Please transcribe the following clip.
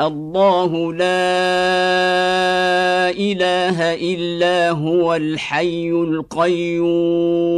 الله لا إله إلا هو الحي القيوم.